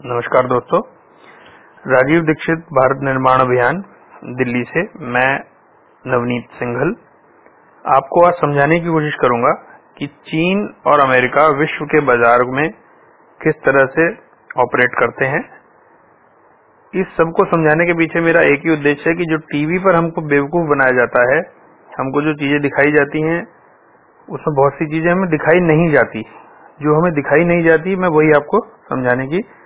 नमस्कार दोस्तों। राजीव दीक्षित भारत निर्माण अभियान, दिल्ली से। मैं नवनीत सिंघल। आपको आज समझाने की कोशिश करूँगा कि चीन और अमेरिका विश्व के बाज़ार में किस तरह से ऑपरेट करते हैं। इस सबको समझाने के पीछे मेरा एक ही उद्देश्य है कि जो टीवी पर हमको बेवकूफ़ बनाया जाता है, हमको जो चीज़ें दिखाई जाती हैं, उसमें बहुत सी चीज़ें हमें दिखाई नहीं जाती। जो हमें दिखाई नहीं जाती, मैं वही आपको समझाने की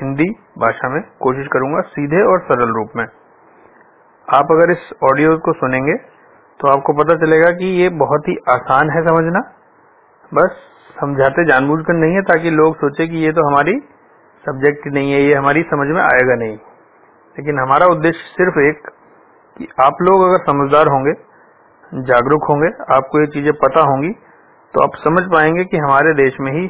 हिंदी भाषा में कोशिश करूँगा सीधे और सरल रूप में। आप अगर इस ऑडियो को सुनेंगे तो आपको पता चलेगा कि ये बहुत ही आसान है समझना। बस समझाते जानबूझकर नहीं है, ताकि लोग सोचे कि ये तो हमारी सब्जेक्ट नहीं है, ये हमारी समझ में आएगा नहीं। लेकिन हमारा उद्देश्य सिर्फ़ एक, कि आप लोग अगर समझदार होंगे, जागरूक होंगे, आपको ये चीज़ें पता होंगी तो आप समझ पाएँगे कि हमारे देश में ही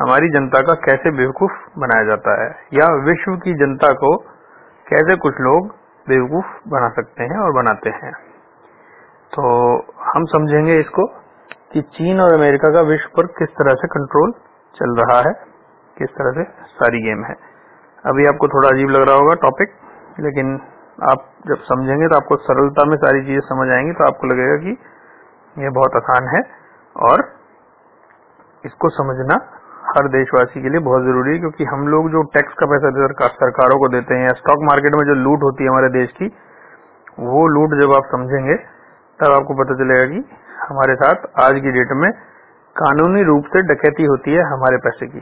हमारी जनता का कैसे बेवकूफ़ बनाया जाता है? या विश्व की जनता को कैसे कुछ लोग बेवकूफ़ बना सकते हैं और बनाते हैं? तो हम समझेंगे इसको कि चीन और अमेरिका का विश्व पर किस तरह से कंट्रोल चल रहा है, किस तरह से सारी गेम है। अभी आपको थोड़ा अजीब लग रहा होगा टॉपिक लेकिन आप जब समझेंगे तो आपको सरलता में सारी चीज़ें समझ आएँगी तो आपको लगेगा कि यह बहुत आसान है और इसको समझना हर देशवासी के लिए बहुत ज़रूरी है, क्योंकि हम लोग जो टैक्स का पैसा सरकारों को देते हैं या स्टॉक मार्केट में जो लूट होती है हमारे देश की, वो लूट जब आप समझेंगे, तब आपको पता चलेगा कि हमारे साथ आज की डेट में कानूनी रूप से डकैती होती है हमारे पैसे की।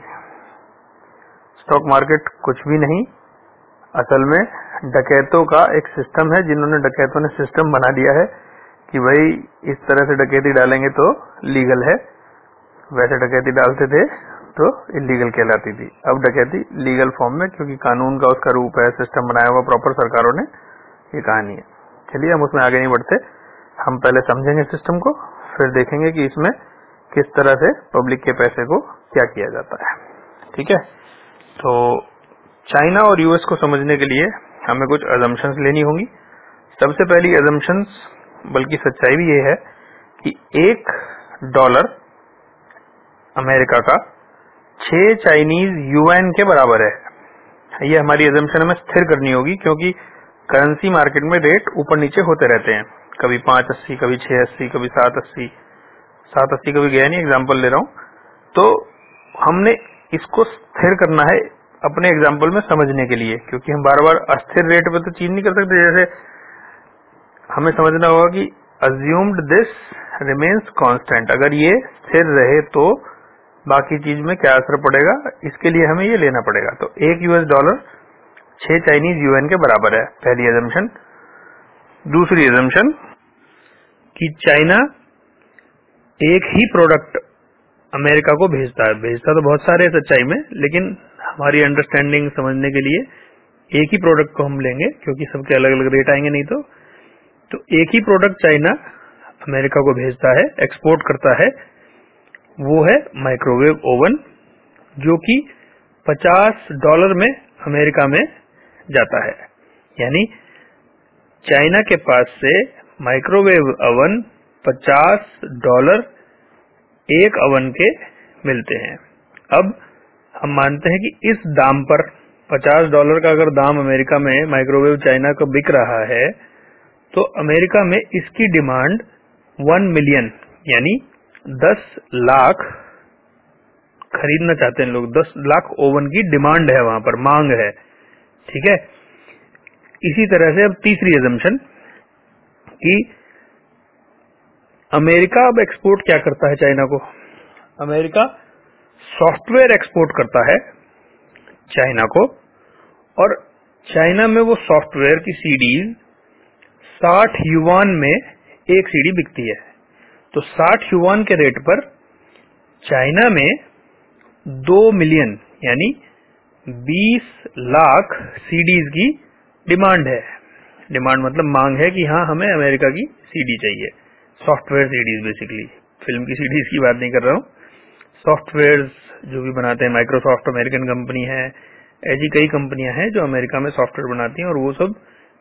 स्टॉक मार्केट कुछ भी नहीं, असल में डकैतों का एक सिस्टम है, जिन्होंने डकैतों ने सिस्टम बना दिया है कि भाई, इस तरह से डकैती डालेंगे तो लीगल है। वैसे डकैती डालते थे तो इलीगल कहलाती थी। अब डकैती लीगल फॉर्म में, क्योंकि कानून का उसका रूप है सिस्टम बनाया हुआ प्रॉपर सरकारों ने, ये कहानी है। चलिए हम उसमें आगे नहीं बढ़ते। हम पहले समझेंगे सिस्टम को, फिर देखेंगे कि इसमें किस तरह से पब्लिक के पैसे को क्या किया जाता है। ठीक है? तो चाइना और यूएस को समझने के लिए हमें कुछ एजम्पन्स लेनी होंगी। सबसे पहली एजम्पन्स बल्कि सच्चाई भी ये है कि एक डॉलर अमेरिका का छह चाइनीज़ यूएन के बराबर है। ये हमारी एजम्पन हमें स्थिर करनी होगी, क्योंकि करेंसी मार्केट में रेट ऊपर नीचे होते रहते हैं। कभी पाँच अस्सी, कभी छह अस्सी, कभी सात अस्सी। सात अस्सी कभी गया नहीं एग्ज़ाम्पल ले रहा हूँ। तो हमने इसको स्थिर करना है अपने एग्ज़ाम्पल में समझने के लिए, क्योंकि हम बार बार अस्थिर रेट पे तो चीज़ नहीं कर सकते। जैसे हमें समझना होगा कि अज्यूम्ड दिस रिमेन्स कांस्टेंट अगर ये स्थिर रहे तो बाकी चीज़ में क्या असर पड़ेगा? इसके लिए हमें ये लेना पड़ेगा। तो एक यूएस डॉलर छह चाइनीज़ यूएन के बराबर है, पहली एजम्पन दूसरी एजम्पन कि चाइना एक ही प्रोडक्ट अमेरिका को भेजता है। भेजता तो बहुत सारे सच्चाई में, लेकिन हमारी अंडरस्टैंडिंग समझने के लिए एक ही प्रोडक्ट को हम लेंगे, क्योंकि सबके अलग अलग रेट आएँगे नहीं तो। तो एक ही प्रोडक्ट चाइना अमेरिका को भेजता है एक्सपोर्ट करता है वो है माइक्रोवेव ओवन जो कि 50 डॉलर में अमेरिका में जाता है। यानी चाइना के पास से माइक्रोवेव ओवन 50 डॉलर एक अवन के मिलते हैं। अब हम मानते हैं कि इस दाम पर 50 डॉलर का अगर दाम अमेरिका में माइक्रोवेव चाइना का बिक रहा है तो अमेरिका में इसकी डिमांड वन मिलियन यानी दस लाख खरीदना चाहते हैं लोग। दस लाख ओवन की डिमांड है वहाँ पर, मांग है। ठीक है? इसी तरह से अब तीसरी एजम्पन कि अमेरिका अब एक्सपोर्ट क्या करता है चाइना को? अमेरिका सॉफ्टवेयर एक्सपोर्ट करता है चाइना को और चाइना में वो सॉफ्टवेयर की सीडीज साठ युवान में एक सीडी बिकती है। तो साठ युवान के रेट पर चाइना में दो मिलियन, यानी बीस लाख सीडीज की डिमांड है। डिमांड मतलब मांग है कि हाँ हमें अमेरिका की सीडी चाहिए। सॉफ्टवेयर सीडीज बेसिकली फ़िल्म की सीडीज की बात नहीं कर रहा हूँ। सॉफ्टवेयर जो भी बनाते हैं माइक्रोसॉफ्ट अमेरिकन कंपनी है, ऐसी कई कंपनियाँ हैं जो अमेरिका में सॉफ्टवेयर बनाती हैं और वो सब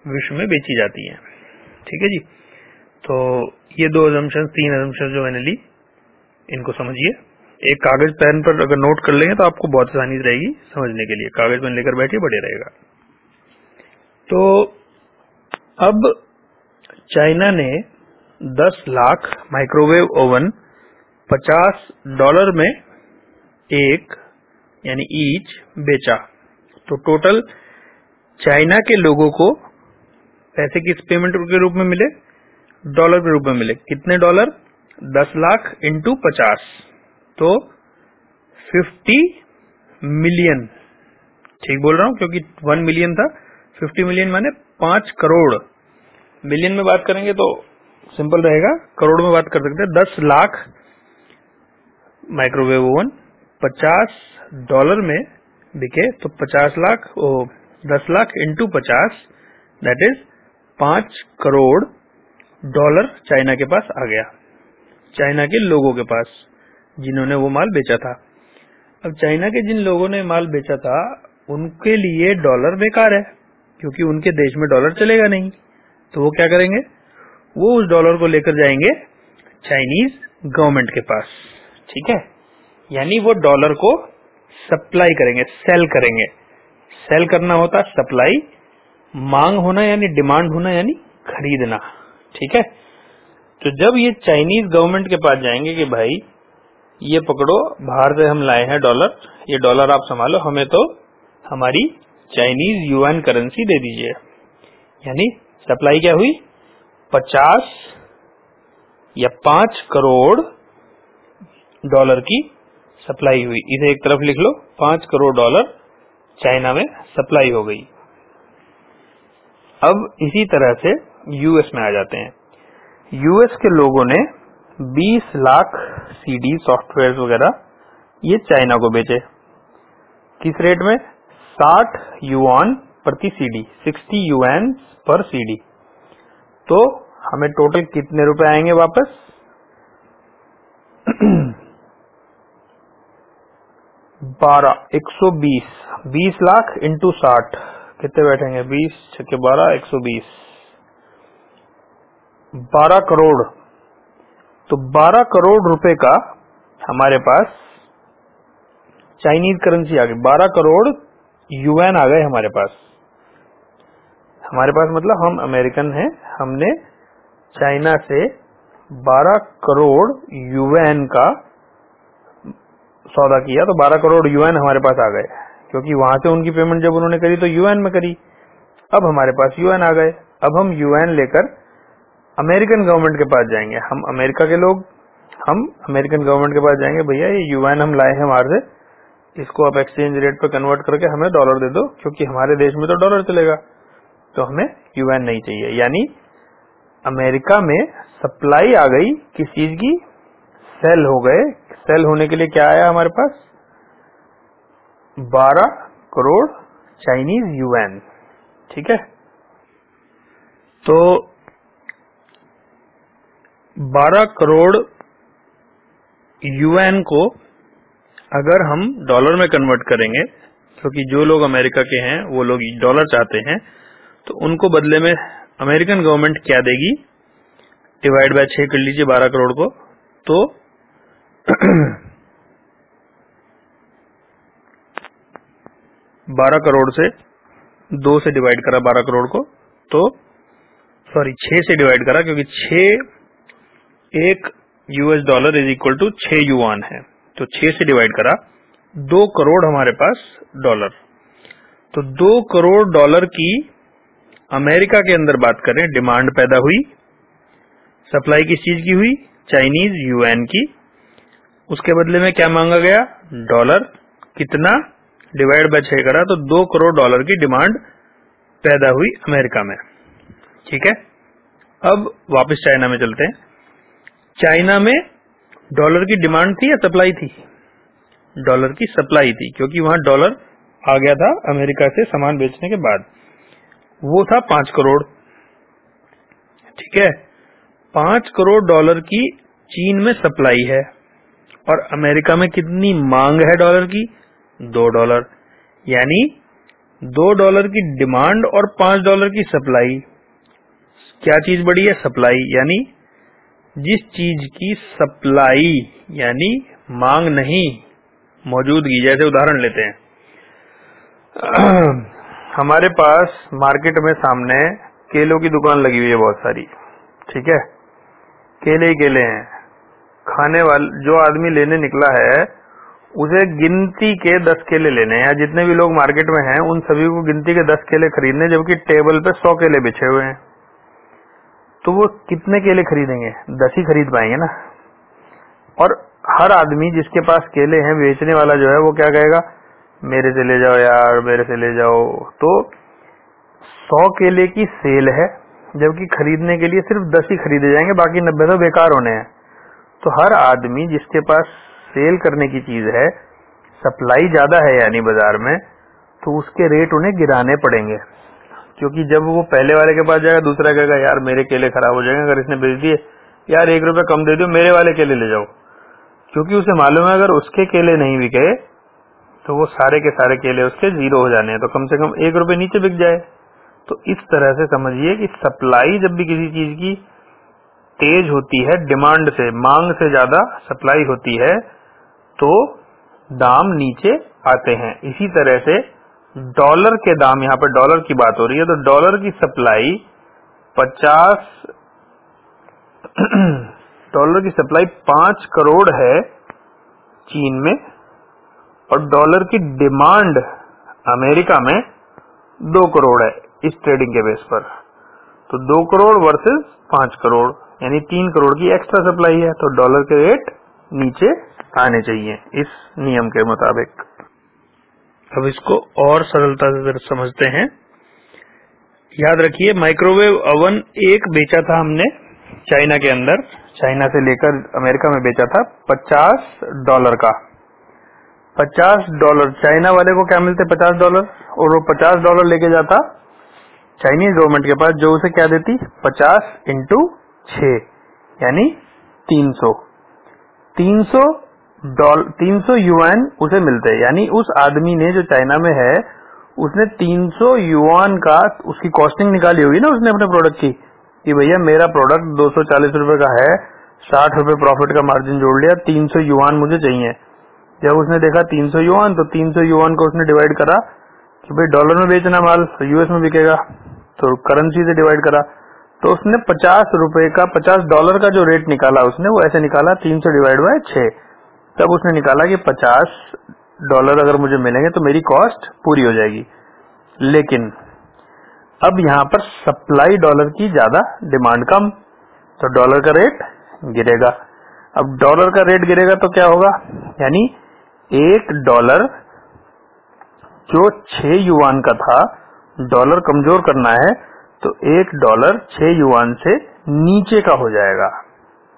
विश्व में बेची जाती हैं। ठीक है जी? तो ये दो एजम्पन तीन एजम्पन जो मैंने ली, इनको समझिए। एक कागज़ पेन पर अगर नोट कर लेंगे तो आपको बहुत आसानी रहेगी समझने के लिए। कागज़ पेन लेकर बैठिए, बढ़िया रहेगा। तो अब चाइना ने 10 लाख माइक्रोवेव ओवन 50 डॉलर में एक, यानी ईच बेचा। तो टोटल चाइना के लोगों को पैसे किस पेमेंट के रूप में मिले? डॉलर के रूप में मिले। कितने डॉलर? दस लाख इंटू पचास। तो फिफ्टी मिलियन। ठीक बोल रहा हूँ? क्योंकि वन मिलियन था। फिफ्टी मिलियन माने पाँच करोड़। मिलियन में बात करेंगे तो सिंपल रहेगा। करोड़ में बात कर सकते हैं। दस लाख माइक्रोवेव ओवन। पचास डॉलर में बिके तो पचास लाख, ओ, दस लाख इंटू पचास दैट इज़ पाँच करोड़। डॉलर चाइना के पास आ गया। चाइना के लोगों के पास, जिन्होंने वो माल बेचा था। अब चाइना के जिन लोगों ने माल बेचा था, उनके लिए डॉलर बेकार है, क्योंकि उनके देश में डॉलर चलेगा नहीं। तो वो क्या करेंगे? वो उस डॉलर को लेकर जाएँगे चाइनीज़ गवर्नमेंट के पास। ठीक है? यानी वो डॉलर को सप्लाई करेंगे, सेल करेंगे। सेल करना होता, सप्लाई। मांग होना, यानी डिमांड होना, यानी खरीदना। ठीक है? तो जब ये चाइनीज़ गवर्नमेंट के पास जाएँगे कि भाई, ये पकड़ो, बाहर से हम लाए हैं डॉलर ये डॉलर आप संभालो, हमें तो हमारी चाइनीज़ यूएन करेंसी दे दीजिए। यानी सप्लाई क्या हुई? पचास या पाँच करोड़ डॉलर की सप्लाई हुई। इसे एक तरफ़ लिख लो, पाँच करोड़ डॉलर चाइना में सप्लाई हो गई। अब इसी तरह से यूएस में आ जाते हैं। यूएस के लोगों ने 20 लाख सीडी सॉफ्टवेयर वगैरह ये चाइना को बेचे। किस रेट में? 60 युआन प्रति सीडी 60 यूएन पर सीडी तो हमें टोटल कितने रुपए आएँगे वापस? बारह, एक सौ बीस बीस लाख इंटू साठ। कितने बैठेंगे? बीस छक्के बारह, एक सौ बीस। बारह करोड़। तो बारह करोड़ रुपए का हमारे पास चाइनीज़ करेंसी आ गई। बारह करोड़ यूएन आ गए हमारे पास। हमारे पास मतलब हम अमेरिकन हैं। हमने चाइना से बारह करोड़ यूएन का सौदा किया। तो 12 करोड़ यूएन हमारे पास आ गए। क्योंकि वहाँ से उनकी पेमेंट जब उन्होंने करी तो यूएन में करी। अब हमारे पास यूएन आ गए। अब हम यूएन लेकर अमेरिकन गवर्नमेंट के पास जाएँगे। हम अमेरिका के लोग, हम अमेरिकन गवर्नमेंट के पास जाएँगे, भैया, ये यूएन हम लाए हैं वहाँ से, इसको आप एक्सचेंज रेट पर कन्वर्ट करके हमें डॉलर दे दो, क्योंकि हमारे देश में तो डॉलर चलेगा। तो हमें यूएन नहीं चाहिए। यानी अमेरिका में सप्लाई आ गई किस चीज़ की? सेल हो गए। सेल होने के लिए क्या आया हमारे पास? 12 करोड़ चाइनीज़ यूएन ठीक है? तो 12 करोड़ यूएन को अगर हम डॉलर में कन्वर्ट करेंगे, क्योंकि जो लोग अमेरिका के हैं, वो लोग डॉलर चाहते हैं तो उनको बदले में अमेरिकन गवर्नमेंट क्या देगी? डिवाइड बाय छह कर लीजिए बारह करोड़ को तो बारह करोड़ से दो से डिवाइड करा बारह करोड़ को तो सॉरी छह से डिवाइड करा, क्योंकि छह एक US dollar is equal to छह युआन है। तो छह से डिवाइड करा, दो करोड़ हमारे पास डॉलर तो दो करोड़ डॉलर की अमेरिका के अंदर बात करें डिमांड पैदा हुई सप्लाई किस चीज़ की हुई? चाइनीज़ यूएन की। उसके बदले में क्या मांगा गया? डॉलर कितना? डिवाइड बाय छह करा तो दो करोड़ डॉलर की डिमांड पैदा हुई अमेरिका में। ठीक है? अब वापस चाइना में चलते हैं। चाइना में डॉलर की डिमांड थी या सप्लाई थी? डॉलर की सप्लाई थी, क्योंकि वहाँ डॉलर आ गया था अमेरिका से सामान बेचने के बाद। वो था पाँच करोड़। ठीक है? पाँच करोड़ डॉलर की चीन में सप्लाई है, और अमेरिका में कितनी मांग है डॉलर की? दो डॉलर। यानी दो डॉलर की डिमांड और पाँच डॉलर की सप्लाई। क्या चीज़ बड़ी है? सप्लाई। यानी जिस चीज़ की सप्लाई, यानी मांग नहीं मौजूदगी जैसे उदाहरण लेते हैं। हमारे पास मार्केट में सामने केलों की दुकान लगी हुई है बहुत सारी, ठीक है? केले ही केले हैं। खाने वाले, जो आदमी लेने निकला है, उसे गिनती के दस केले लेने हैं। जितने भी लोग मार्केट में हैं, उन सभी को गिनती के दस केले खरीदने, जबकि टेबल पे सौ केले बिछे हुए हैं। तो वो कितने केले खरीदेंगे? दस ही खरीद पाएँगे ना। और हर आदमी जिसके पास केले हैं, बेचने वाला जो है, वो क्या कहेगा? मेरे से ले जाओ यार, मेरे से ले जाओ। तो सौ केले की सेल है, जबकि खरीदने के लिए सिर्फ़ दस ही खरीदे जाएँगे, बाकी नब्बे तो बेकार होने हैं। तो हर आदमी जिसके पास सेल करने की चीज़ है, सप्लाई ज़्यादा है यानी बाज़ार में तो उसके रेट उन्हें गिराने पड़ेंगे। क्योंकि जब वो पहले वाले के पास जाएगा, दूसरा कहेगा, यार, मेरे केले खराब हो जाएँगे, अगर इसने बेच दिए, यार, एक रुपए कम दे दो मेरे वाले केले ले जाओ। क्योंकि उसे मालूम है, अगर उसके केले नहीं बिके तो वो सारे के सारे केले उसके ज़ीरो हो जाने हैं तो कम से कम एक रुपए नीचे बिक जाए। तो इस तरह से समझिए कि सप्लाई जब भी किसी चीज़ की तेज होती है, डिमांड से, मांग से ज़्यादा सप्लाई होती है तो दाम नीचे आते हैं। इसी तरह से डॉलर के दाम, यहाँ पर डॉलर की बात हो रही है तो डॉलर की सप्लाई 50 डॉलर की सप्लाई पाँच करोड़ है चीन में, और डॉलर की डिमांड अमेरिका में दो करोड़ है इस ट्रेडिंग के बेस पर। तो दो करोड़ वर्सेस पाँच करोड़, यानी तीन करोड़ की एक्स्ट्रा सप्लाई है तो डॉलर के रेट नीचे आने चाहिए, इस नियम के मुताबिक। अब इसको और सरलता से समझते हैं। याद रखिए माइक्रोवेव ओवन एक बेचा था हमने चाइना के अंदर। चाइना से लेकर अमेरिका में बेचा था पचास डॉलर का। पचास डॉलर। चाइना वाले को क्या मिलते पचास डॉलर? और वो पचास डॉलर लेके जाता चाइनीज़ गवर्नमेंट के पास, जो उसे क्या देती? पचास इंटू छ यानी तीन सौ तीन सौ युआन उसे मिलते हैं। यानी उस आदमी ने जो चाइना में है, उसने तीन सौ युआन का उसकी कॉस्टिंग निकाली होगी ना उसने अपने प्रोडक्ट की, कि भैया मेरा प्रोडक्ट दो सौ चालीस रुपये का है, साठ रुपये प्रॉफिट का मार्जिन जोड़ लिया, तीन सौ युआन मुझे चाहिए। जब उसने देखा तीन सौ युआन तो तीन सौ युआन को उसने डिवाइड करा, कि भाई डॉलर में बेचना माल यूएस में बिकेगा तो करेंसी से डिवाइड करा। तो उसने पचास रुपए का, पचास डॉलर का जो रेट निकाला उसने, वो ऐसे निकाला, तीन सौ डिवाइड बाय छ तब उसने निकाला कि पचास डॉलर अगर मुझे मिलेंगे तो मेरी कॉस्ट पूरी हो जाएगी। लेकिन अब यहाँ पर सप्लाई डॉलर की ज़्यादा डिमांड कम तो डॉलर का रेट गिरेगा। अब डॉलर का रेट गिरेगा तो क्या होगा? यानी एक डॉलर जो छह युवान का था, डॉलर कमज़ोर करना है तो एक डॉलर छह युवान से नीचे का हो जाएगा।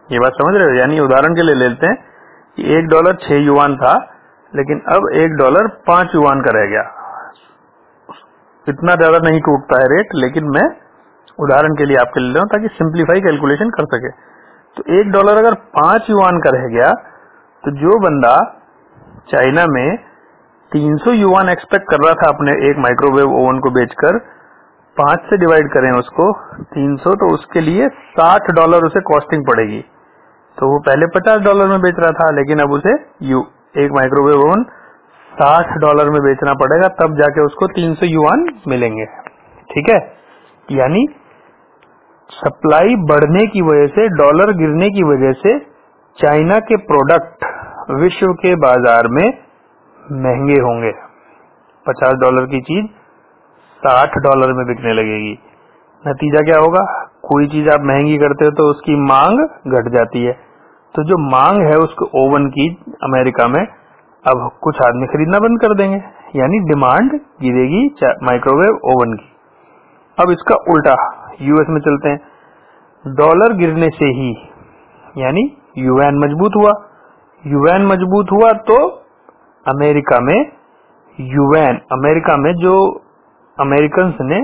ये बात समझ रहे हो? यानी उदाहरण के लिए ले लेते हैं। कि एक डॉलर छह युवान था, लेकिन अब एक डॉलर पाँच युवान का रह गया। इतना ज़्यादा नहीं टूटता है रेट लेकिन मैं उदाहरण के लिए आपके ले रहा हूँ ताकि सिंप्लीफाई कैलकुलेशन कर सके। तो एक डॉलर अगर पाँच युवान का रह गया तो जो बंदा चाइना में 300 युवान एक्सपेक्ट कर रहा था अपने एक माइक्रोवेव ओवन को बेचकर, पाँच से डिवाइड करें उसको 300 तो उसके लिए 60 डॉलर उसे कॉस्टिंग पड़ेगी। तो वो पहले 50 डॉलर में बेच रहा था, लेकिन अब उसे यू, एक माइक्रोवेव ओवन 60 डॉलर में बेचना पड़ेगा, तब जाके उसको 300 युवान मिलेंगे। ठीक है? यानी सप्लाई बढ़ने की वजह से डॉलर गिरने की वजह से चाइना के प्रोडक्ट विश्व के बाज़ार में महँगे होंगे। पचास डॉलर की चीज़ साठ डॉलर में बिकने लगेगी। नतीजा क्या होगा? कोई चीज़ आप महँगी करते हो तो उसकी मांग घट जाती है। तो जो मांग है उसको ओवन की अमेरिका में, अब कुछ आदमी खरीदना बंद कर देंगे। यानी डिमांड गिरेगी माइक्रोवेव ओवन की। अब इसका उल्टा, यूएस में चलते हैं। डॉलर गिरने से ही, यानी यूएन मज़बूत हुआ। यूएन मज़बूत हुआ तो अमेरिका में, यूएन, अमेरिका में जो अमेरिकन ने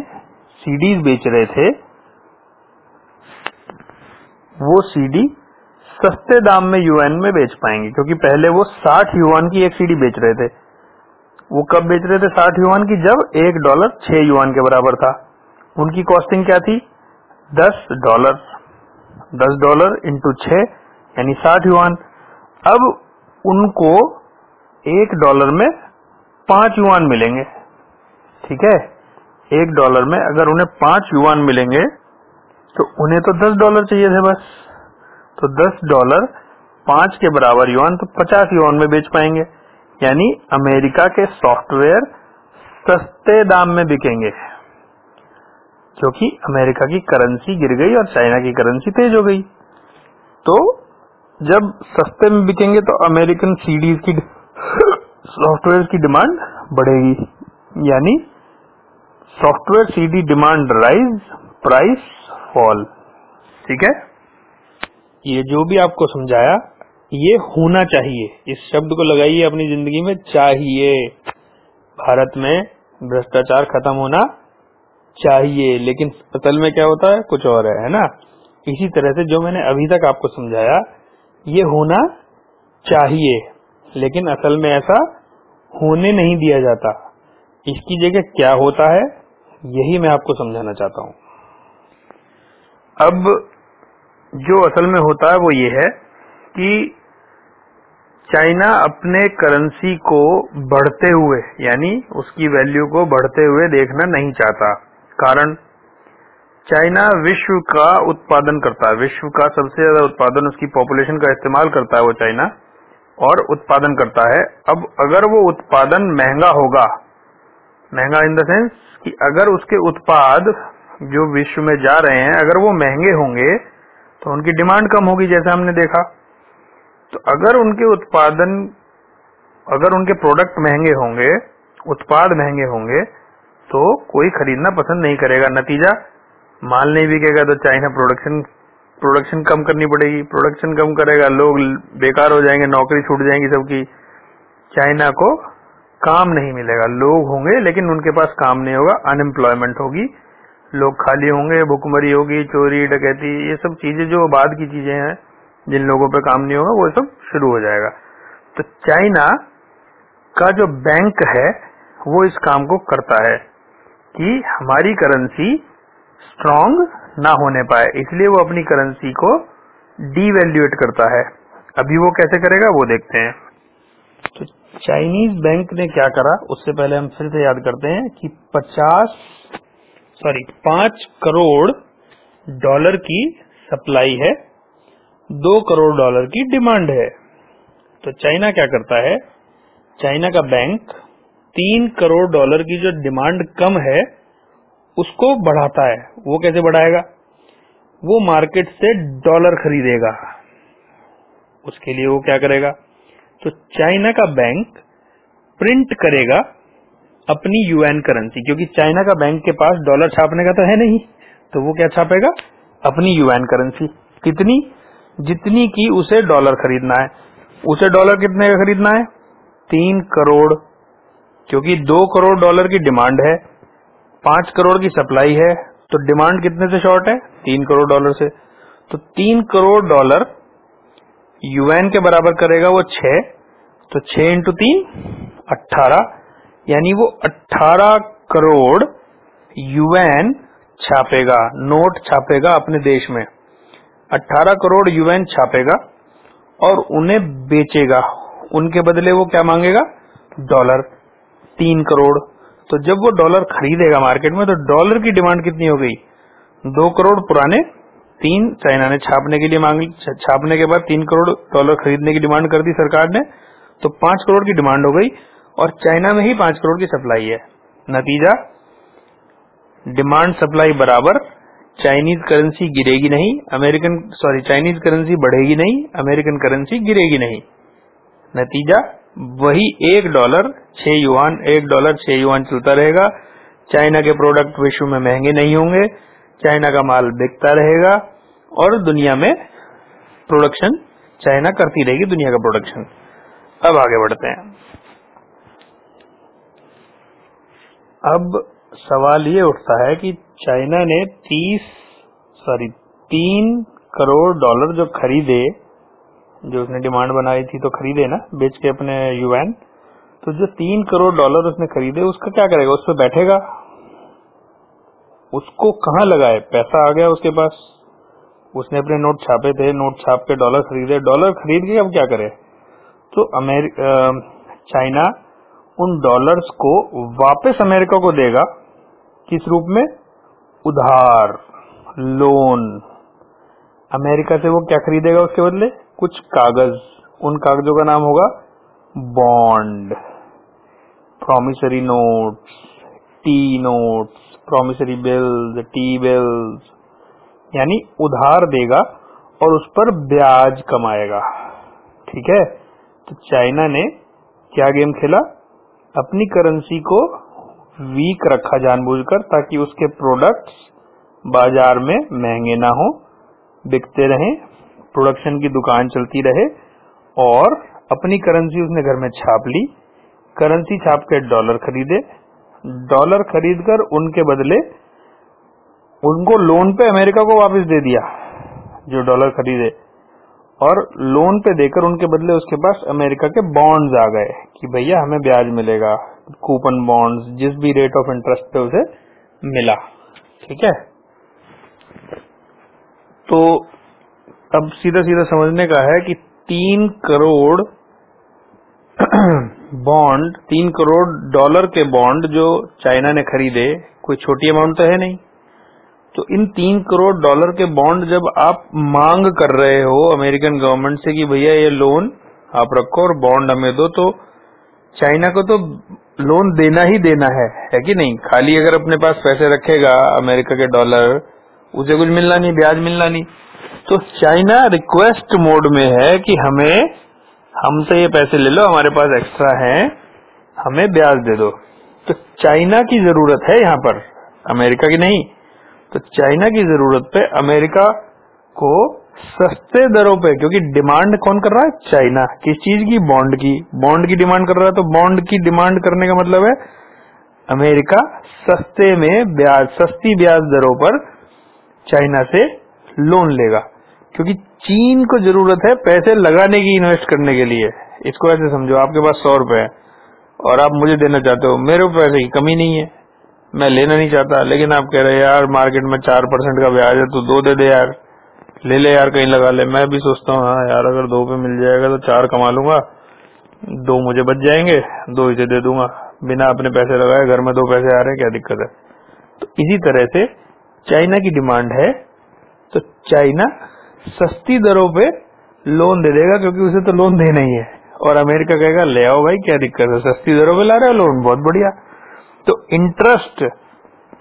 सीडीज बेच रहे थे, वो सीडी सस्ते दाम में यूएन में बेच पाएँगे, क्योंकि पहले वो 60 युवान की एक सीडी बेच रहे थे। वो कब बेच रहे थे? 60 युवान की, जब एक डॉलर छह युवान के बराबर था। उनकी कॉस्टिंग क्या थी? 10 डॉलर 10 डॉलर इंटू छ यानी 60 युवान अब उनको एक डॉलर में पाँच युवान मिलेंगे। ठीक है? एक डॉलर में अगर उन्हें पाँच युवान मिलेंगे तो उन्हें तो दस डॉलर चाहिए थे बस। तो दस डॉलर पाँच के बराबर युवान तो पचास युवान में बेच पाएँगे। यानी अमेरिका के सॉफ्टवेयर सस्ते दाम में बिकेंगे क्योंकि अमेरिका की करेंसी गिर गई और चाइना की करेंसी तेज हो गई। तो जब सस्ते में बिकेंगे तो अमेरिकन सीडीज की सॉफ्टवेयर की डिमांड बढ़ेगी। यानी software CD demand rise price fall ठीक है? ये जो भी आपको समझाया, ये होना चाहिए। इस शब्द को लगाइए अपनी ज़िंदगी में, चाहिए। भारत में भ्रष्टाचार खत्म होना चाहिए, लेकिन असल में क्या होता है? कुछ और है है ना? इसी तरह से जो मैंने अभी तक आपको समझाया, ये होना चाहिए, लेकिन असल में ऐसा होने नहीं दिया जाता। इसकी जगह क्या होता है, यही मैं आपको समझाना चाहता हूँ। अब जो असल में होता है वो ये है कि चाइना अपने करेंसी को बढ़ते हुए, यानी उसकी वैल्यू को बढ़ते हुए देखना नहीं चाहता। कारण, चाइना विश्व का उत्पादन करता है। विश्व का सबसे ज़्यादा उत्पादन उसकी पॉपुलेशन का इस्तेमाल करता है वो चाइना, और उत्पादन करता है। अब अगर वो उत्पादन महँगा होगा, महँगा इन द सेंस कि अगर उसके उत्पाद जो विश्व में जा रहे हैं, अगर वो महँगे होंगे तो उनकी डिमांड कम होगी जैसे हमने देखा। तो अगर उनके उत्पादन, अगर उनके प्रोडक्ट महँगे होंगे, उत्पाद महँगे होंगे तो कोई खरीदना पसंद नहीं करेगा। नतीजा, माल नहीं बिकेगा तो चाइना प्रोडक्शन प्रोडक्शन कम करनी पड़ेगी। प्रोडक्शन कम करेगा, लोग बेकार हो जाएँगे, नौकरी छूट जाएँगी सबकी। चाइना को काम नहीं मिलेगा। लोग होंगे लेकिन उनके पास काम नहीं होगा अनएम्प्लॉयमेंट होगी। लोग खाली होंगे, भुखमरी होगी, चोरी, डकैती, ये सब चीज़ें जो बाद की चीज़ें हैं, जिन लोगों पे काम नहीं होगा, वो सब शुरू हो जाएगा। तो चाइना का जो बैंक है, वो इस काम को करता है कि हमारी करेंसी स्ट्रांग ना होने पाए। इसलिए वो अपनी करेंसी को डीवैल्यूएट करता है। अभी वो कैसे करेगा, वो देखते हैं। तो चाइनीज़ बैंक ने क्या करा, उससे पहले हम फिर से याद करते हैं कि 50 सॉरी, पाँच करोड़ डॉलर की सप्लाई है, दो करोड़ डॉलर की डिमांड है। तो चाइना क्या करता है? चाइना का बैंक तीन करोड़ डॉलर की जो डिमांड कम है, उसको बढ़ाता है। वो कैसे बढ़ाएगा? वो मार्केट से डॉलर खरीदेगा। उसके लिए वो क्या करेगा? तो चाइना का बैंक प्रिंट करेगा अपनी यूएन करेंसी क्योंकि चाइना का बैंक के पास डॉलर छापने का तो है नहीं तो वो क्या छापेगा? अपनी यूएन करेंसी कितनी? जितनी की उसे डॉलर खरीदना है। उसे डॉलर कितने का खरीदना है? तीन करोड़। क्योंकि दो करोड़ डॉलर की डिमांड है, पाँच करोड़ की सप्लाई है तो डिमांड कितने से शॉर्ट है? तीन करोड़ डॉलर से। तो तीन करोड़ डॉलर यूएन के बराबर करेगा वो छह तो छह इंटू तीन, अट्ठारह। यानी वो अट्ठारह करोड़ यूएन छापेगा, नोट छापेगा अपने देश में। अट्ठारह करोड़ यूएन छापेगा और उन्हें बेचेगा। उनके बदले वो क्या मांगेगा? डॉलर, तीन करोड़। तो जब वो डॉलर खरीदेगा मार्केट में तो डॉलर की डिमांड कितनी हो गई? दो करोड़ पुराने, तीन चाइना ने छापने के लिए मांग छापने के बाद तीन करोड़ डॉलर खरीदने की डिमांड कर दी सरकार ने तो पाँच करोड़ की डिमांड हो गई। और चाइना में ही पाँच करोड़ की सप्लाई है। नतीजा? डिमांड सप्लाई बराबर चाइनीज़ करेंसी गिरेगी नहीं अमेरिकन सॉरी चाइनीज़ करेंसी बढ़ेगी नहीं अमेरिकन करेंसी गिरेगी नहीं। नतीजा? वही एक डॉलर छह युवान एक डॉलर छह युवान चलता रहेगा। चाइना के प्रोडक्ट विश्व में महँगे नहीं होंगे चाइना का माल बिकता रहेगा, और दुनिया में प्रोडक्शन चाइना करती रहेगी दुनिया का प्रोडक्शन अब आगे बढ़ते हैं। अब सवाल ये उठता है कि चाइना ने तीस सॉरी तीन करोड़ डॉलर जो खरीदे, जो उसने डिमांड बनाई थी तो खरीदे ना, बेच के अपने यूएन तो जो तीन करोड़ डॉलर उसने खरीदे, उसका क्या करेगा? उस पर बैठेगा? उसको कहाँ लगाए? पैसा आ गया उसके पास। उसने अपने नोट छापे थे, नोट छाप के डॉलर खरीदे। डॉलर खरीद के अब क्या करे? तो अमेरिका चाइना उन डॉलर्स को वापस अमेरिका को देगा। किस रूप में? उधार लोन अमेरिका से वो क्या खरीदेगा उसके बदले? कुछ कागज़। उन कागजों का नाम होगा bond promissory notes, T notes, promissory bills T bills यानी उधार देगा और उस पर ब्याज कमाएगा। ठीक है? तो चाइना ने क्या गेम खेला? अपनी करेंसी को वीक रखा जानबूझकर ताकि उसके प्रोडक्ट्स बाज़ार में महँगे ना हो। बिकते रहें प्रोडक्शन की दुकान चलती रहे और अपनी करेंसी उसने घर में छाप ली। करेंसी छाप के डॉलर खरीदे। डॉलर खरीदकर उनके बदले उनको लोन पे अमेरिका को वापस दे दिया, जो डॉलर खरीदे। और लोन पे देकर उनके बदले उसके पास अमेरिका के बॉन्ड्स आ गए कि भैया हमें ब्याज मिलेगा कूपन बॉन्ड्स जिस भी रेट ऑफ़ इंटरेस्ट पे उसे मिला। ठीक है? तो अब सीधा सीधा समझने का है कि तीन करोड़ बॉन्ड तीन करोड़ डॉलर के बॉन्ड जो चाइना ने खरीदे, कोई छोटी अमाउंट तो है नहीं। तो इन तीन करोड़ डॉलर के बॉन्ड जब आप मांग कर रहे हो अमेरिकन गवर्नमेंट से कि भैया ये लोन आप रखो और बॉन्ड हमें दो तो चाइना को तो लोन देना ही देना है है कि नहीं? खाली अगर अपने पास पैसे रखेगा अमेरिका के डॉलर, उसे कुछ मिलना नहीं, ब्याज मिलना नहीं। तो चाइना रिक्वेस्ट मोड में है कि हमें, हमसे ये पैसे ले लो, हमारे पास एक्स्ट्रा है, हमें ब्याज दे दो। तो चाइना की ज़रूरत है यहाँ पर, अमेरिका की नहीं। तो चाइना की ज़रूरत पे अमेरिका को सस्ते दरों पे, क्योंकि डिमांड कौन कर रहा है? चाइना। किस चीज़ की? बॉन्ड की। बॉन्ड की डिमांड कर रहा है तो बॉन्ड की डिमांड करने का मतलब है अमेरिका सस्ते में ब्याज, सस्ती ब्याज दरों पर चाइना से लोन लेगा। क्योंकि चीन को ज़रूरत है पैसे लगाने की, इन्वेस्ट करने के लिए। इसको ऐसे समझो, आपके पास सौ रुपए है और आप मुझे देना चाहते हो, मेरे पैसे की कमी नहीं है। मैं लेना नहीं चाहता, लेकिन आप कह रहे यार मार्केट में चार परसेंट का ब्याज है तो दो दे दे यार। ले ले यार, कहीं लगा ले। मैं भी सोचता हूँ हाँ यार, अगर दो पे मिल जाएगा तो चार कमा लूँगा। दो मुझे बच जाएँगे, दो इसे दे दूँगा। बिना अपने पैसे लगाए, घर में दो पैसे आ रहे हैं, क्या दिक्कत है? तो इसी तरह से चाइना की डिमांड है तो चाइना सस्ती दरों पे लोन दे देगा, क्योंकि उसे तो लोन देना ही है। और अमेरिका कहेगा, ले आओ भाई, क्या दिक्कत है? सस्ती दरों पे ला रहे हो, लोन बहुत बढ़िया। तो इंटरेस्ट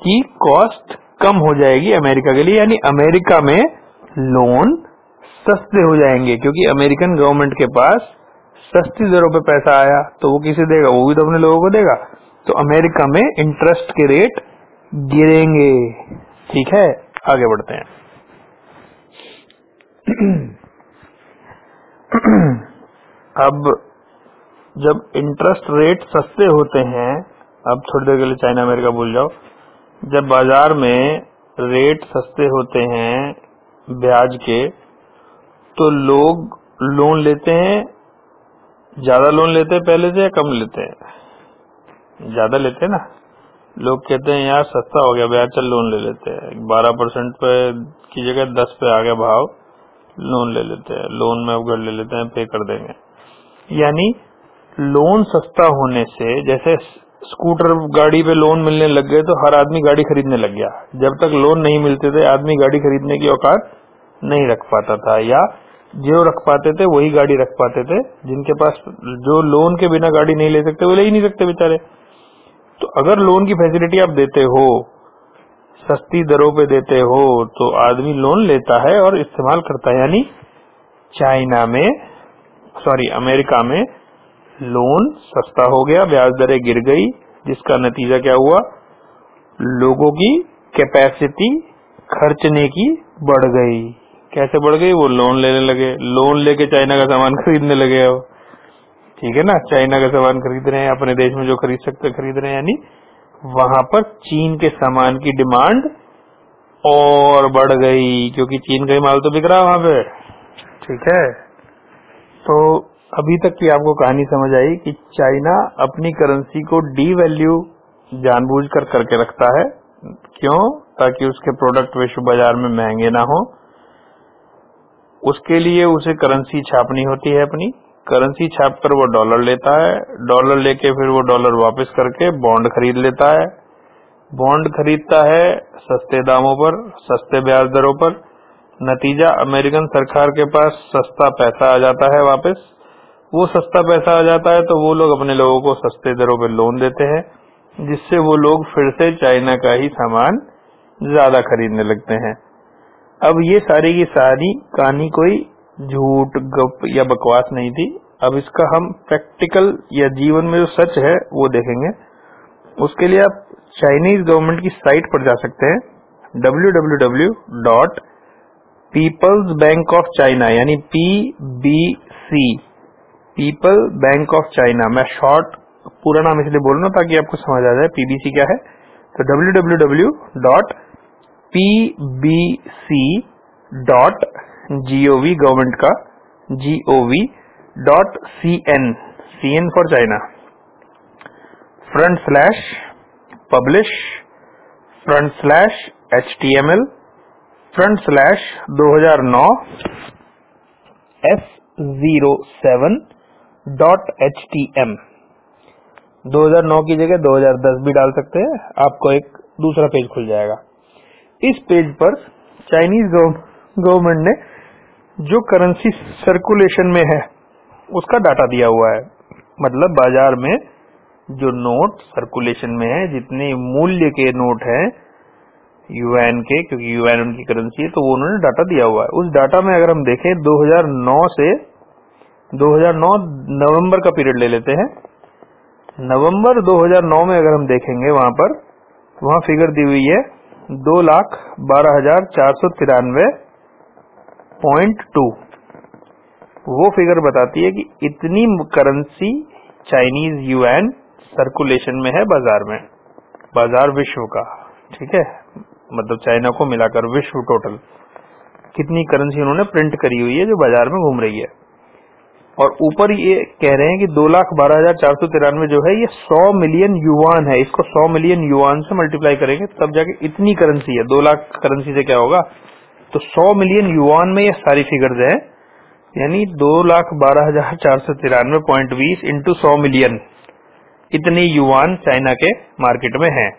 की कॉस्ट कम हो जाएगी अमेरिका के लिए, यानी अमेरिका में लोन सस्ते हो जाएँगे, क्योंकि अमेरिकन गवर्नमेंट के पास सस्ती दरों पे पैसा आया तो वो किसे देगा? वो भी तो अपने लोगों को देगा। तो अमेरिका में इंटरेस्ट के रेट गिरेंगे। ठीक है? आगे बढ़ते हैं। अब जब इंटरेस्ट रेट सस्ते होते हैं अब थोड़ी देर के लिए चाइना अमेरिका भूल जाओ। जब बाज़ार में रेट सस्ते होते हैं ब्याज के तो लोग लोन लेते हैं, ज़्यादा लोन लेते हैं पहले से या कम लेते हैं? ज़्यादा लेते हैं ना। लोग कहते हैं, यार, सस्ता हो गया, ब्याज चल लोन ले लेते हैं। बारह परसेंट पे की जगह दस पे आ गया भाव, लोन ले लेते हैं। लोन में अब घर ले लेते हैं, पे कर देंगे। यानी लोन सस्ता होने से, जैसे स्कूटर, गाड़ी पे लोन मिलने लग गए तो हर आदमी गाड़ी खरीदने लग गया। जब तक लोन नहीं मिलते थे, आदमी गाड़ी खरीदने की औकात नहीं रख पाता था, या जो रख पाते थे, वही गाड़ी रख पाते थे, जिनके पास जो लोन के बिना गाड़ी नहीं ले सकते, वो ले ही नहीं सकते बेचारे। तो अगर लोन की फैसिलिटी आप देते हो, सस्ती दरों पे देते हो तो आदमी लोन लेता है और इस्तेमाल करता है, यानी चाइना में सॉरी अमेरिका में लोन सस्ता हो गया, ब्याज दरें गिर गई, जिसका नतीजा क्या हुआ? लोगों की कैपेसिटी खर्चने की बढ़ गई। कैसे बढ़ गई? वो लोन लेने लगे। लोन लेके चाइना का सामान खरीदने लगे अब। ठीक है ना? चाइना का सामान खरीद रहे हैं, अपने देश में जो खरीद सकते, खरीद रहे हैं, यानी वहाँ पर चीन के सामान की डिमांड और बढ़ गई, क्योंकि चीन का ही माल तो बिक रहा है वहाँ पे। ठीक है? तो अभी तक की आपको कहानी समझ आई कि चाइना अपनी करेंसी को डी वैल्यू जानबूझकर करके रखता है। क्यों? ताकि उसके प्रोडक्ट विश्व बाज़ार में महँगे ना हो। उसके लिए उसे करेंसी छापनी होती है अपनी। करेंसी छाप कर वो डॉलर लेता है। डॉलर लेके फिर वो डॉलर वापस करके बॉन्ड खरीद लेता है। बॉन्ड खरीदता है सस्ते दामों पर, सस्ते ब्याज दरों पर। नतीजा अमेरिकन सरकार के पास सस्ता पैसा आ जाता है वापस। वो सस्ता पैसा आ जाता है तो वो लोग अपने लोगों को सस्ते दरों पर लोन देते हैं, जिससे वो लोग फिर से चाइना का ही सामान ज़्यादा खरीदने लगते हैं। अब ये सारी की सारी कहानी कोई झूठ, गप या बकवास नहीं थी। अब इसका हम प्रैक्टिकल या जीवन में जो सच है, वो देखेंगे। उसके लिए आप चाइनीज़ गवर्नमेंट की साइट पर जा सकते हैं। चाइना यानी P B C people bank of China. मैं शॉर्ट पूरा नाम इसलिए बोल रहा हूँ ताकि आपको समझ आ जाए, पीबीसी क्या है? तो W W W dot P B C dot GOV government का GOV dot C N C N for China front slash publish front slash H T M L front slash दो हज़ार नौ S zero seven dot H T M दो हज़ार नौ की जगह दो हज़ार दस भी डाल सकते हैं, आपको एक दूसरा पेज खुल जाएगा। इस पेज पर चाइनीज़ गवर्नमेंट ने जो करेंसी सर्कुलेशन में है, उसका डाटा दिया हुआ है। मतलब बाज़ार में जो नोट सर्कुलेशन में है, जितने मूल्य के नोट हैं यूएन के, क्योंकि यूएन उनकी करेंसी है तो वो उन्होंने डाटा दिया हुआ है। उस डाटा में अगर हम देखें 2009 से 2009 नवंबर का पीरियड ले लेते हैं। नवंबर 2009 में अगर हम देखेंगे वहाँ पर, वहाँ फिगर दी हुई है दो लाख बारह हज़ार चार सौ तिरानवे पॉइंट टू वो फिगर बताती है कि इतनी करेंसी चाइनीज़ यूएन सर्कुलेशन में है बाज़ार में, बाज़ार विश्व का, ठीक है? मतलब चाइना को मिलाकर विश्व टोटल। कितनी करेंसी उन्होंने प्रिंट करी हुई है जो बाज़ार में घूम रही है। और ऊपर ये कह रहे हैं कि दो लाख बारह हज़ार चार सौ तिरानवे जो है, ये सौ मिलियन युवान है। इसको सौ मिलियन युवान से मल्टीप्लाई करेंगे, तब जाके इतनी करेंसी है, दो लाख करेंसी से क्या होगा? तो 100 मिलियन युवान में ये सारी फिगर्स है, यानी दो लाख बारह हज़ार चार सौ तिरानवे पॉइंट बीस इंटू सौ मिलियन इतने युवान चाइना के मार्केट में हैं।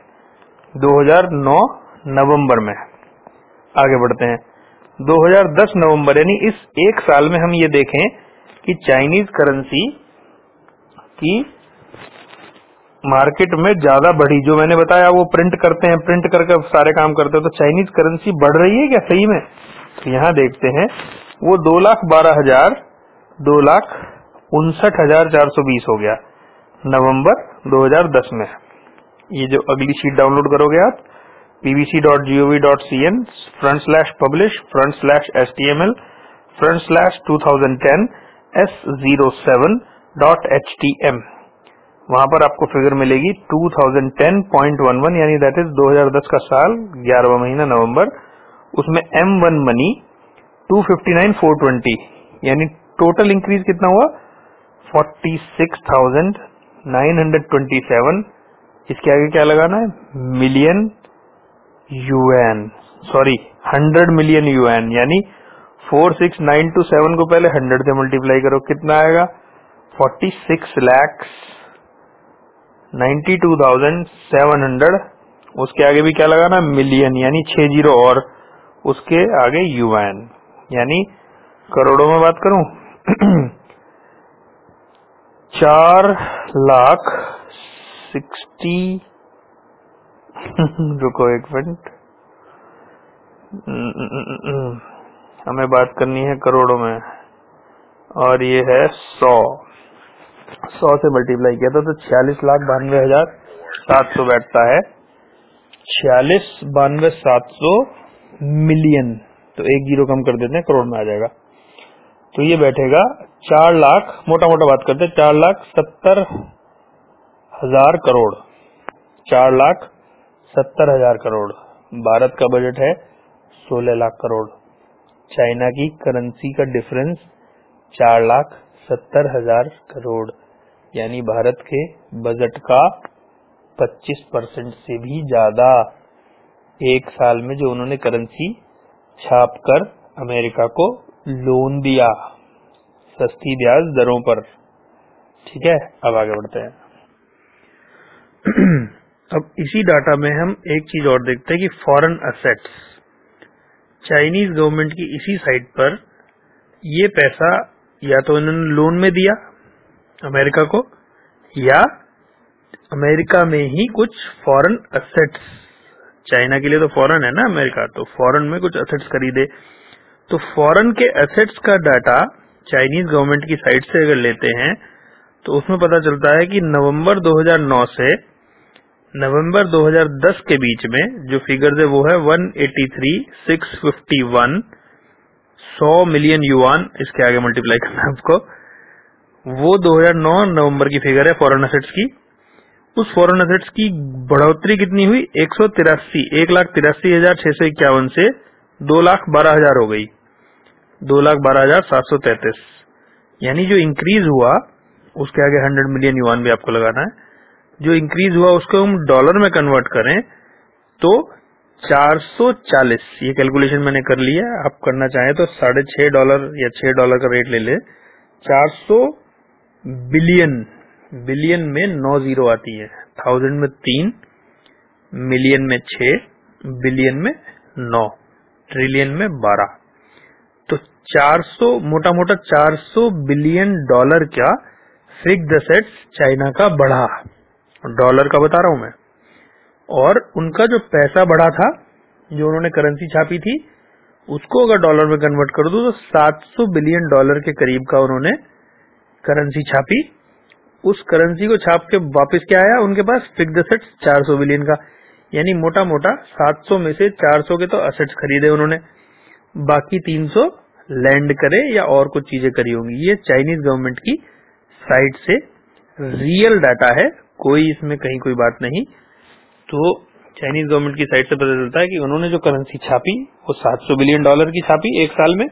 2009 नवंबर में। आगे बढ़ते हैं। 2010 नवंबर, यानी इस एक साल में हम ये देखें कि चाइनीज़ करेंसी की मार्केट में ज़्यादा बढ़ी। जो मैंने बताया, वो प्रिंट करते हैं प्रिंट करके सारे काम करते हैं तो चाइनीज़ करेंसी बढ़ रही है क्या सही में? तो यहाँ देखते हैं, वो दो लाख बारह हज़ार, दो लाख उनसठ हज़ार चार सौ बीस हो गया। नवंबर 2010 में। ये जो अगली शीट डाउनलोड करोगे आप N front slash publish front slash S T M L front slash two thousand ten S zero seven dot H T M वहाँ पर आपको फिगर मिलेगी 2010.11 यानी दैट इज़ 2010 का साल ग्यारहवा महीना नवंबर। उसमें एम वन मनी 259,420 यानी टोटल इंक्रीज कितना हुआ? 46,927 इसके आगे क्या लगाना है? Million yuan sorry 100 million yuan यानी 46927 को पहले 100 से मल्टीप्लाई करो कितना आएगा 46 lakhs ninety two thousand seven hundred उसके आगे भी क्या लगाना मिलियन यानी छह ज़ीरो और उसके आगे यूएन यानी करोड़ों में बात करूँ चार लाख सिक्सटी रुको एक मिनट हमें बात करनी है करोड़ों में। और ये है सौ। सौ से मल्टीप्लाई किया था तो छियालीस लाख बानवे हज़ार सात सौ बैठता है। छियालीस बानवे सात सौ मिलियन। तो एक ज़ीरो कम कर देते हैं, करोड़ में आ जाएगा। तो ये बैठेगा चार लाख मोटा मोटा बात करते हैं, चार लाख सत्तर हज़ार करोड़। चार लाख सत्तर हज़ार करोड़। भारत का बजट है सोलह लाख करोड़। चाइना की करेंसी का डिफरेंस चार लाख सत्तर हज़ार करोड़, यानी भारत के बजट का 25 परसेंट से भी ज़्यादा। एक साल में जो उन्होंने करेंसी छाप कर अमेरिका को लोन दिया, सस्ती ब्याज दरों पर। ठीक है, अब आगे बढ़ते हैं। अब इसी डाटा में हम एक चीज़ और देखते हैं कि फॉरेन असेट्स चाइनीज़ गवर्नमेंट की इसी साइट पर ये पैसा या तो इन्होंने लोन में दिया अमेरिका को, या अमेरिका में ही कुछ फॉरेन असेट्स चाइना के लिए तो फॉरेन है ना अमेरिका तो फॉरेन में कुछ असेट्स खरीदे। तो फॉरेन के असेट्स का डाटा चाइनीज़ गवर्नमेंट की साइट से अगर लेते हैं तो उसमें पता चलता है कि नवंबर 2009 से नवंबर 2010 के बीच में जो फिगर्स है वो है 183,651 100 मिलियन युआन इसके आगे मल्टीप्लाई करना है आपको। वो 2009 नवंबर की फिगर है फॉरेन असेट्स की। उस फॉरेन असेट्स की बढ़ोतरी कितनी हुई? एक सौ तिरासी एक लाख तिरासी हज़ार छह सौ इक्यावन से दो लाख बारह हज़ार हो गई। दो लाख बारह हज़ार सात सौ तैतीस। यानी जो इंक्रीज हुआ उसके आगे हंड्रेड मिलियन युवान भी आपको लगाना है। जो इंक्रीज हुआ उसको हम डॉलर में कन्वर्ट करें तो 440 ये कैलकुलेशन मैंने कर लिया, आप करना चाहें तो साढ़े छह डॉलर या छह डॉलर का रेट ले ले। 400 बिलियन बिलियन में नौ ज़ीरो आती है। थाउज़ेंड में तीन मिलियन में छ बिलियन में नौ ट्रिलियन में बारह। तो 400 मोटा मोटा 400 बिलियन डॉलर का फिक्स असेट्स चाइना का बढ़ा। डॉलर का बता रहा हूँ मैं। और उनका जो पैसा बढ़ा था, जो उन्होंने करेंसी छापी थी, उसको अगर डॉलर में कन्वर्ट कर दू तो 700 बिलियन डॉलर के करीब का उन्होंने करेंसी छापी। उस करेंसी को छाप के वापस क्या आया? उनके पास फिक्स असेट्स 400 बिलियन का, यानी मोटा मोटा 700 में से 400 के तो असेट्स खरीदे उन्होंने। बाकी 300 लैंड करे या और कुछ चीज़ें करी होंगी। ये चाइनीज़ गवर्नमेंट की साइट से रियल डाटा है। कोई इसमें कहीं कोई बात नहीं। तो चाइनीज़ गवर्नमेंट की साइट से पता चलता है कि उन्होंने जो करेंसी छापी, वो 700 बिलियन डॉलर की छापी एक साल में,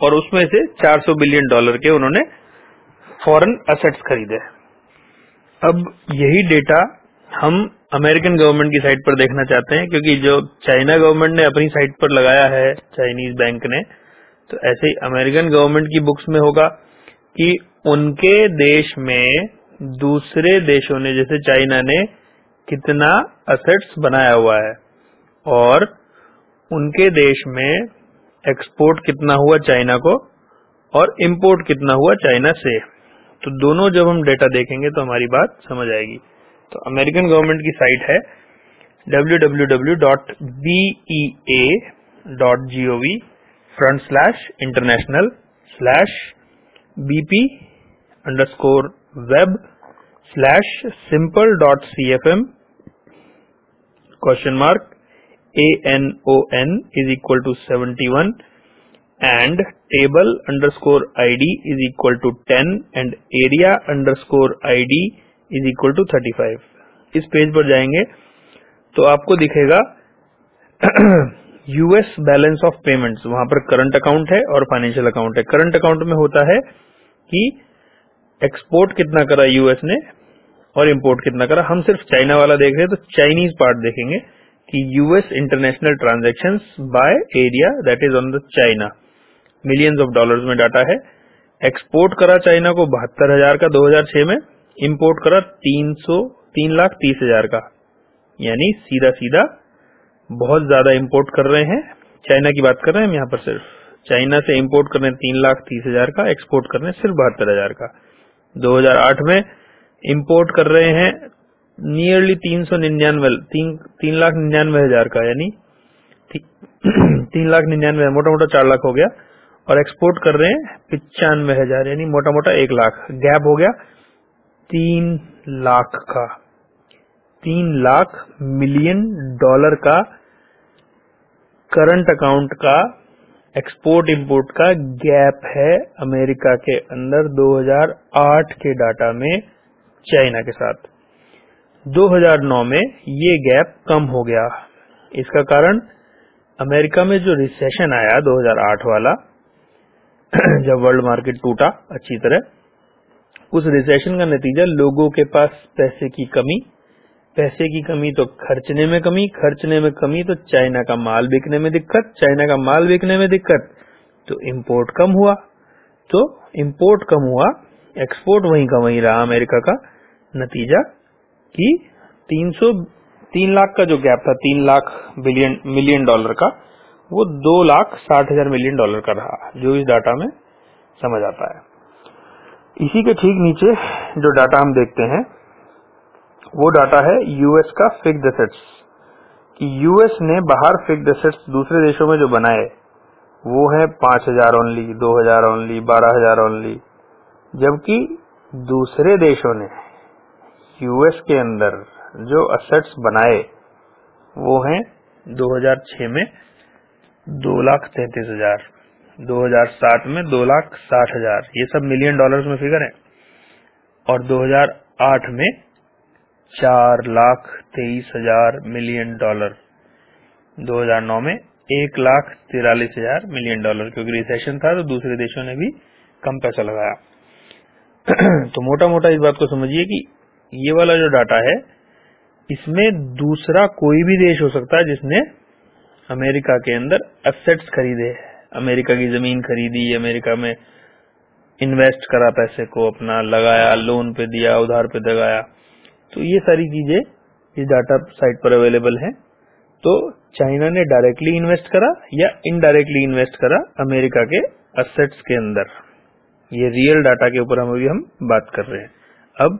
और उसमें से 400 बिलियन डॉलर के उन्होंने फॉरेन असेट्स खरीदे। अब यही डेटा हम अमेरिकन गवर्नमेंट की साइट पर देखना चाहते हैं, क्योंकि जो चाइना गवर्नमेंट ने अपनी साइट पर लगाया है चाइनीज़ बैंक ने तो ऐसे ही अमेरिकन गवर्नमेंट की बुक्स में होगा कि उनके देश में दूसरे देशों ने, जैसे चाइना ने, कितना असेट्स बनाया हुआ है। और उनके देश में एक्सपोर्ट कितना हुआ चाइना को और इंपोर्ट कितना हुआ चाइना से। तो दोनों जब हम डेटा देखेंगे तो हमारी बात समझ आएगी। तो अमेरिकन गवर्नमेंट की साइट है www.bea.gov slash international slash BP underscore web slash simple dot C F M question mark A N O N is equal to one and table underscore and table underscore id is equal to 10 and area underscore id is equal to 35 इस page पर जाएँगे तो आपको दिखेगा US balance of payments वहाँ पर current account है और फाइनेंशियल अकाउंट है। करंट अकाउंट में होता है कि एक्सपोर्ट कितना करा यूएस ने? और इम्पोर्ट कितना करा? हम सिर्फ़ चाइना वाला देख रहे हैं तो चाइनीज़ पार्ट देखेंगे कि US international transaction by area that is on the China millions of dollars में डाटा है। एक्सपोर्ट करा चाइना को बहत्तर हज़ार का 2006 में। इंपोर्ट करा तीन सौ, तीन लाख तीस हज़ार का। यानी सीधा सीधा बहुत ज़्यादा इंपोर्ट कर रहे हैं। चाइना की बात कर रहे हैं हम यहाँ पर सिर्फ़। चाइना से इंपोर्ट करने तीन लाख तीस हज़ार का एक्सपोर्ट करने सिर्फ़ बहत्तर हज़ार का। 2008 में इंपोर्ट कर रहे हैं नियरली तीन सौ निन्यानवे, तीन तीन लाख निन्यानवे हज़ार का, यानी तीन लाख निन्यानवे मोटा मोटा चार लाख हो गया, और एक्सपोर्ट कर रहे हैं पिचानवे हज़ार, यानी मोटा मोटा एक लाख। गैप हो गया तीन लाख का। तीन लाख मिलियन डॉलर का करंट अकाउंट का एक्सपोर्ट इंपोर्ट का गैप है अमेरिका के अंदर 2008 के डाटा में। चाइना के साथ। 2009 में ये गैप कम हो गया। इसका कारण अमेरिका में जो रिसेशन आया 2008 वाला, जब वर्ल्ड मार्केट टूटा अच्छी तरह, उस रिसेशन का नतीजा लोगों के पास पैसे की कमी, पैसे की कमी तो खर्चने में कमी, खर्चने में कमी तो चाइना का माल बिकने में दिक्कत, चाइना का माल बिकने में दिक्कत। तो इंपोर्ट कम हुआ तो इंपोर्ट कम हुआ एक्सपोर्ट वहीं का वहीं रहा अमेरिका का। नतीजा कि 300 तीन लाख का जो गैप था, तीन लाख बिलियन, मिलियन डॉलर का, वो दो लाख साठ हज़ार मिलियन डॉलर का रहा, जो इस डाटा में समझ आता है। इसी के ठीक नीचे जो डाटा हम देखते हैं, वो डाटा है यूएस का फिक्ड एसेट्स कि यूएस ने बाहर फिक्ड एसेट्स दूसरे देशों में जो बनाए, वो है पाँच हज़ार ओनली दो हज़ार ओनली बारह हज़ार ओनली जबकि दूसरे देशों ने यूएस के अंदर जो असेट्स बनाए, वो हैं 2006 में दो लाख तैतीस हज़ार, दो हज़ार सात में दो लाख साठ हज़ार। ये सब मिलियन डॉलर्स में फिगर है। और 2008 में चार लाख तेईस हज़ार मिलियन डॉलर 2009 में एक लाख तिरालीस हज़ार मिलियन डॉलर क्योंकि रिसेशन था तो दूसरे देशों ने भी कम पैसा लगाया। तो मोटा मोटा इस बात को समझिए कि ये वाला जो डाटा है, इसमें दूसरा कोई भी देश हो सकता है जिसने अमेरिका के अंदर एसेट्स खरीदे अमेरिका की ज़मीन खरीदी, अमेरिका में इन्वेस्ट करा पैसे को अपना, लगाया लोन पे दिया, उधार पे दगाया। तो ये सारी चीज़ें इस डाटा साइट पर अवेलेबल हैं। तो चाइना ने डायरेक्टली इन्वेस्ट करा या इनडायरेक्टली इन्वेस्ट करा अमेरिका के असेट्स के अंदर। ये रियल डाटा के ऊपर हम अभी हम बात कर रहे हैं। अब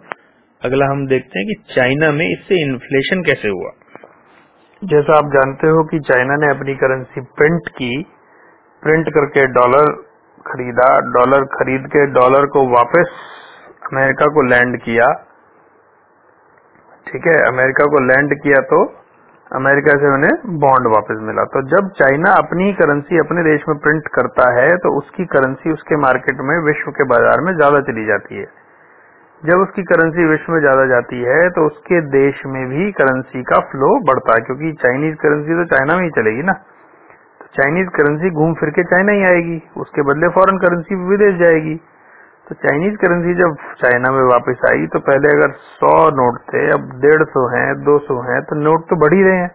अगला हम देखते हैं कि चाइना में इससे इन्फ्लेशन कैसे हुआ? जैसा आप जानते हो कि चाइना ने अपनी करेंसी प्रिंट की प्रिंट करके डॉलर खरीदा डॉलर खरीद के डॉलर को वापस अमेरिका को लैंड किया। ठीक है, अमेरिका को लैंड किया तो अमेरिका से उन्हें बॉन्ड वापस मिला। तो जब चाइना अपनी करेंसी अपने देश में प्रिंट करता है तो उसकी करेंसी उसके मार्केट में, विश्व के बाज़ार में ज़्यादा चली जाती है। जब उसकी करेंसी विश्व में ज़्यादा जाती है तो उसके देश में भी करेंसी का फ्लो बढ़ता है, क्योंकि चाइनीज़ करेंसी तो चाइना में ही चलेगी ना। तो चाइनीज़ करेंसी घूम फिर के चाइना ही आएगी, उसके बदले फॉरेन करेंसी विदेश जाएगी। तो चाइनीज़ करेंसी जब चाइना में वापस आई तो पहले अगर सौ नोट थे, अब डेढ़ सौ है, दो सौ है तो नोट तो बढ़ ही रहे हैं।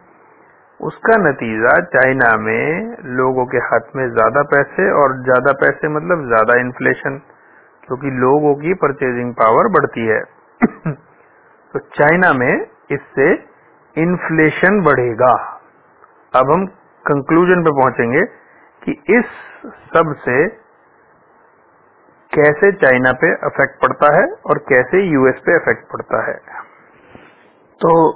उसका नतीजा चाइना में लोगों के हाथ में ज़्यादा पैसे, और ज़्यादा पैसे मतलब ज़्यादा इन्फ्लेशन क्योंकि लोगों की परचेजिंग पावर बढ़ती है। तो चाइना में इससे इन्फ्लेशन बढ़ेगा। अब हम कंक्लूजन पे पहुँचेंगे कि इस सबसे कैसे चाइना पे इफ़ेक्ट पड़ता है और कैसे यूएस पे इफ़ेक्ट पड़ता है। तो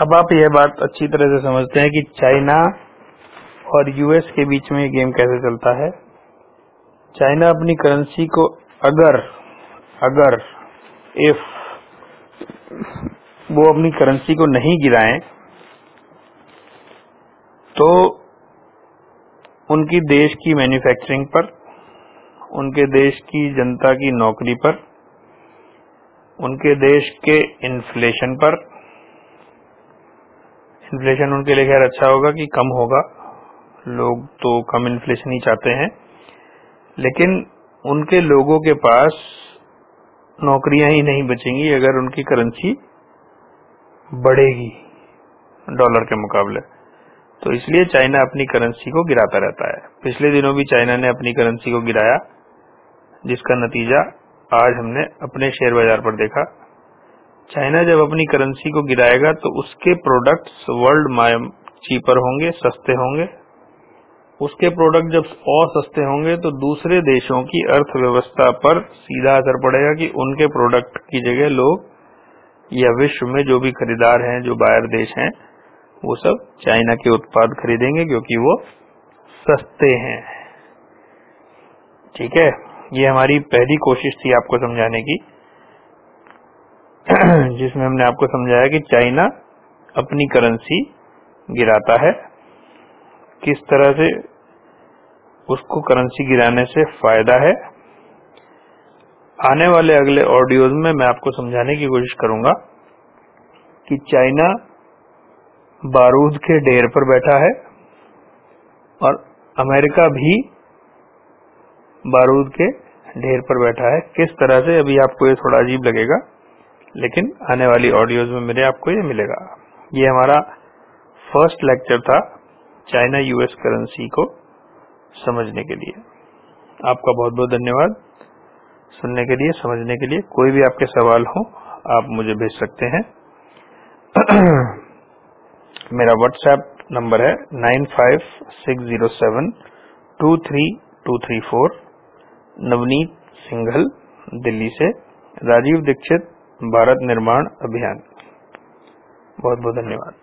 अब आप यह बात अच्छी तरह से समझते हैं कि चाइना और यूएस के बीच में ये गेम कैसे चलता है। चाइना अपनी करेंसी को अगर अगर इफ़ वो अपनी करेंसी को नहीं गिराएँ तो उनकी देश की मैन्युफैक्चरिंग पर, उनके देश की जनता की नौकरी पर, उनके देश के इन्फ्लेशन पर इन्फ्लेशन उनके लिए खैर अच्छा होगा कि कम होगा। लोग तो कम इन्फ्लेशन ही चाहते हैं। लेकिन उनके लोगों के पास नौकरियाँ ही नहीं बचेंगी अगर उनकी करेंसी बढ़ेगी डॉलर के मुकाबले। तो इसलिए चाइना अपनी करेंसी को गिराता रहता है। पिछले दिनों भी चाइना ने अपनी करेंसी को गिराया, जिसका नतीजा आज हमने अपने शेयर बाज़ार पर देखा। चाइना जब अपनी करेंसी को गिराएगा तो उसके प्रोडक्ट्स वर्ल्ड चीपर होंगे, सस्ते होंगे। उसके प्रोडक्ट जब और सस्ते होंगे तो दूसरे देशों की अर्थव्यवस्था पर सीधा असर पड़ेगा कि उनके प्रोडक्ट की जगह लोग या विश्व में जो भी खरीदार हैं, जो बाहर देश हैं, वो सब चाइना के उत्पाद खरीदेंगे क्योंकि वो सस्ते हैं। ठीक है? ये हमारी पहली कोशिश थी आपको समझाने की, जिसमें हमने आपको समझाया कि चाइना अपनी करेंसी गिराता है। किस तरह से उसको करेंसी गिराने से फ़ायदा है? आने वाले अगले ऑडियोज में मैं आपको समझाने की कोशिश करूँगा कि चाइना बारूद के ढेर पर बैठा है और अमेरिका भी बारूद के ढेर पर बैठा है। किस तरह से? अभी आपको ये थोड़ा अजीब लगेगा, लेकिन आने वाली ऑडियोज में मेरे आपको ये मिलेगा। ये हमारा फ़र्स्ट लेक्चर था। चाइना यूएस करेंसी को समझने के लिए। आपका बहुत बहुत धन्यवाद। सुनने के लिए, समझने के लिए, कोई भी आपके सवाल हो, आप मुझे भेज सकते हैं। मेरा व्हाट्सएप नंबर है nine five six zero seven two three two three four. Navneet Singhal, Delhi से। राजीव दीक्षित, भारत निर्माण अभियान। बहुत बहुत धन्यवाद।